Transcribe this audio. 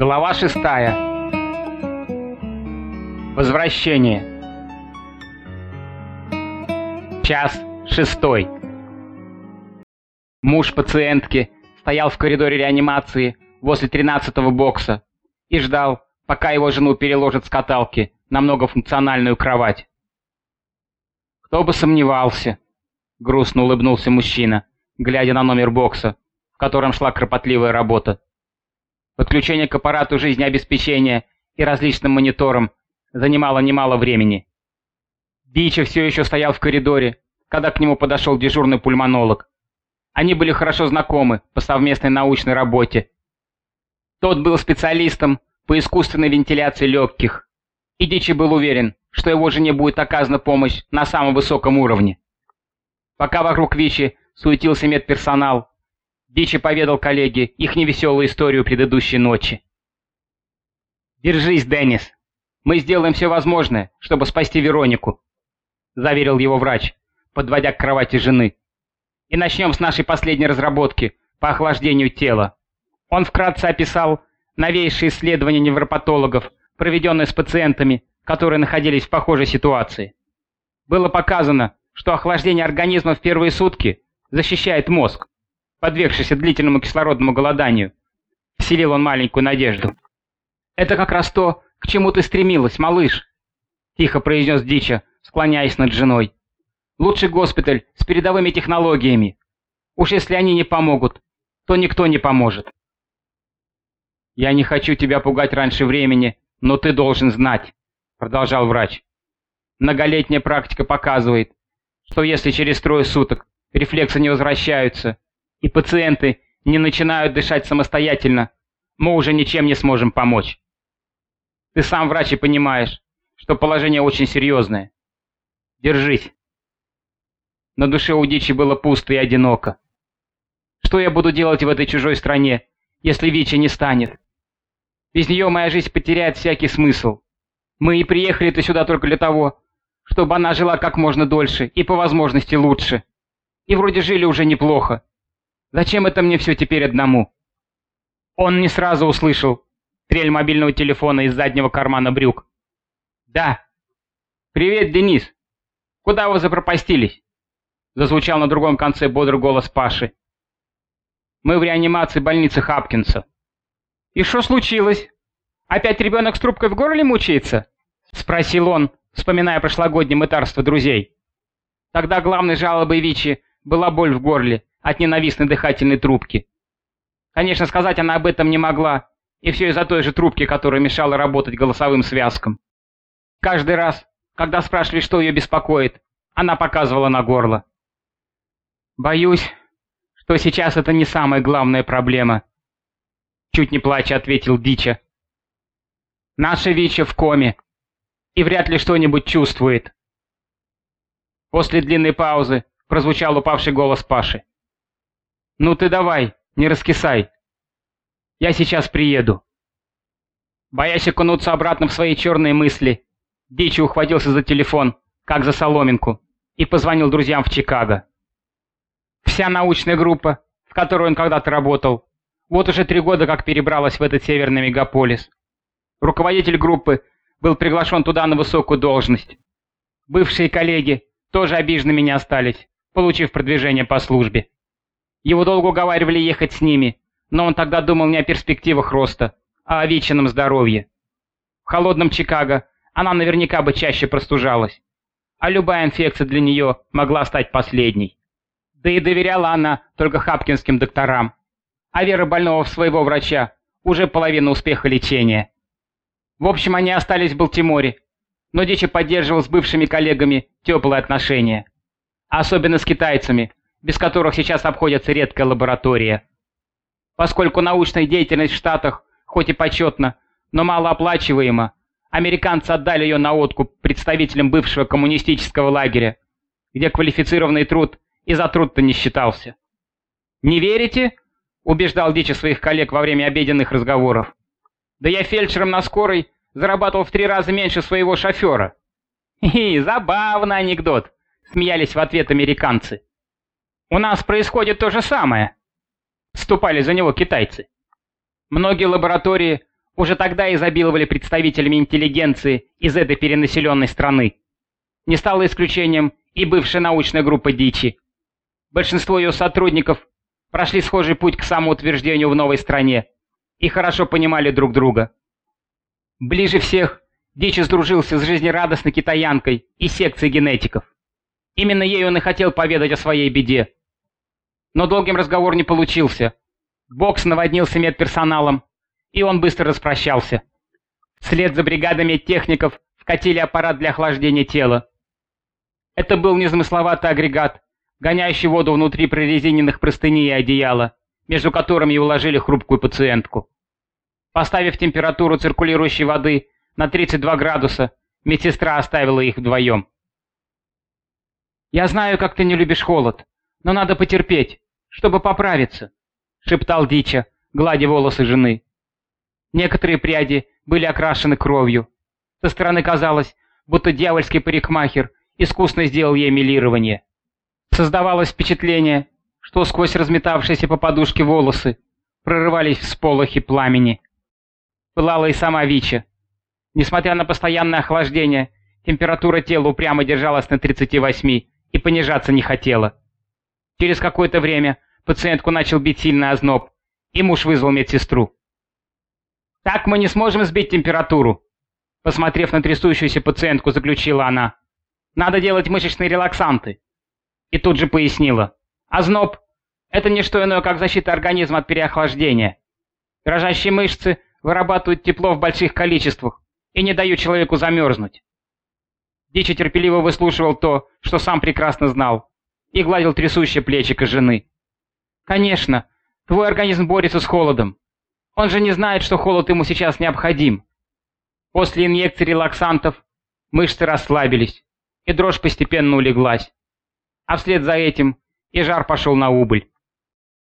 Глава шестая. Возвращение. Час шестой. Муж пациентки стоял в коридоре реанимации возле тринадцатого бокса и ждал, пока его жену переложат с каталки на многофункциональную кровать. «Кто бы сомневался», — грустно улыбнулся мужчина, глядя на номер бокса, в котором шла кропотливая работа. Подключение к аппарату жизнеобеспечения и различным мониторам занимало немало времени. Дича все еще стоял в коридоре, когда к нему подошел дежурный пульмонолог. Они были хорошо знакомы по совместной научной работе. Тот был специалистом по искусственной вентиляции легких, и Дичи был уверен, что его жене будет оказана помощь на самом высоком уровне. Пока вокруг Вичи суетился медперсонал, Дичи поведал коллеге их невеселую историю предыдущей ночи. «Держись, Деннис. Мы сделаем все возможное, чтобы спасти Веронику», — заверил его врач, подводя к кровати жены. «И начнем с нашей последней разработки по охлаждению тела». Он вкратце описал новейшие исследования невропатологов, проведенные с пациентами, которые находились в похожей ситуации. Было показано, что охлаждение организма в первые сутки защищает мозг, подвергшийся длительному кислородному голоданию. Вселил он маленькую надежду. «Это как раз то, к чему ты стремилась, малыш», — тихо произнес Дича, склоняясь над женой. «Лучший госпиталь с передовыми технологиями. Уж если они не помогут, то никто не поможет». «Я не хочу тебя пугать раньше времени, но ты должен знать», — продолжал врач. «Многолетняя практика показывает, что если через трое суток рефлексы не возвращаются, и пациенты не начинают дышать самостоятельно, мы уже ничем не сможем помочь. Ты сам врач и понимаешь, что положение очень серьезное. Держись. На душе у Дичи было пусто и одиноко. Что я буду делать в этой чужой стране, если Вичи не станет? Без нее моя жизнь потеряет всякий смысл. Мы и приехали-то сюда только для того, чтобы она жила как можно дольше и по возможности лучше. И вроде жили уже неплохо. Зачем это мне все теперь одному? Он не сразу услышал трель мобильного телефона из заднего кармана брюк. «Да». «Привет, Денис. Куда вы запропастились?» Зазвучал на другом конце бодрый голос Паши. «Мы в реанимации больницы Хапкинса». «И что случилось? Опять ребенок с трубкой в горле мучается?» Спросил он, вспоминая прошлогоднее мытарство друзей. Тогда главной жалобой Вичи была боль в горле, от ненавистной дыхательной трубки. Конечно, сказать она об этом не могла, и все из-за той же трубки, которая мешала работать голосовым связкам. Каждый раз, когда спрашивали, что ее беспокоит, она показывала на горло. «Боюсь, что сейчас это не самая главная проблема», — чуть не плача ответил Дича. «Наша Вича в коме и вряд ли что-нибудь чувствует». После длинной паузы прозвучал упавший голос Паши. «Ну ты давай, не раскисай. Я сейчас приеду». Боясь окунуться обратно в свои черные мысли, Дичи ухватился за телефон, как за соломинку, и позвонил друзьям в Чикаго. Вся научная группа, в которой он когда-то работал, вот уже три года как перебралась в этот северный мегаполис. Руководитель группы был приглашен туда на высокую должность. Бывшие коллеги тоже обиженными не остались, получив продвижение по службе. Его долго уговаривали ехать с ними, но он тогда думал не о перспективах роста, а о вечном здоровье. В холодном Чикаго она наверняка бы чаще простужалась, а любая инфекция для нее могла стать последней. Да и доверяла она только хапкинским докторам, а вера больного в своего врача уже половина успеха лечения. В общем, они остались в Балтиморе, но Дичи поддерживал с бывшими коллегами теплые отношения. Особенно с китайцами, без которых сейчас обходится редкая лаборатория. Поскольку научная деятельность в Штатах, хоть и почетна, но малооплачиваема, американцы отдали ее на откуп представителям бывшего коммунистического лагеря, где квалифицированный труд и за труд-то не считался. «Не верите?» – убеждал Дичи своих коллег во время обеденных разговоров. «Да я фельдшером на скорой зарабатывал в три раза меньше своего шофера». «И забавный анекдот», – смеялись в ответ американцы. У нас происходит то же самое. Вступали за него китайцы. Многие лаборатории уже тогда изобиловали представителями интеллигенции из этой перенаселенной страны. Не стало исключением и бывшая научная группа Дичи. Большинство ее сотрудников прошли схожий путь к самоутверждению в новой стране и хорошо понимали друг друга. Ближе всех Дичи сдружился с жизнерадостной китаянкой из секции генетиков. Именно ей он и хотел поведать о своей беде. Но долгим разговор не получился. Бокс наводнился медперсоналом, и он быстро распрощался. Вслед за бригадами техников вкатили аппарат для охлаждения тела. Это был незамысловатый агрегат, гоняющий воду внутри прорезиненных простыней и одеяла, между которыми и уложили хрупкую пациентку. Поставив температуру циркулирующей воды на 32 градуса, медсестра оставила их вдвоем. «Я знаю, как ты не любишь холод, но надо потерпеть, чтобы поправиться», — шептал Дича, гладя волосы жены. Некоторые пряди были окрашены кровью. Со стороны казалось, будто дьявольский парикмахер искусно сделал ей милирование. Создавалось впечатление, что сквозь разметавшиеся по подушке волосы прорывались всполохи пламени. Пылала и сама Вича. Несмотря на постоянное охлаждение, температура тела упрямо держалась на 38 и понижаться не хотела. Через какое-то время пациентку начал бить сильный озноб, и муж вызвал медсестру. «Так мы не сможем сбить температуру», — посмотрев на трясущуюся пациентку, заключила она. «Надо делать мышечные релаксанты». И тут же пояснила. «Озноб — это не что иное, как защита организма от переохлаждения. Дрожащие мышцы вырабатывают тепло в больших количествах и не дают человеку замерзнуть». Дичи терпеливо выслушивал то, что сам прекрасно знал, и гладил трясущие плечико жены. «Конечно, твой организм борется с холодом, он же не знает, что холод ему сейчас необходим. После инъекции релаксантов мышцы расслабились, и дрожь постепенно улеглась. А вслед за этим и жар пошел на убыль.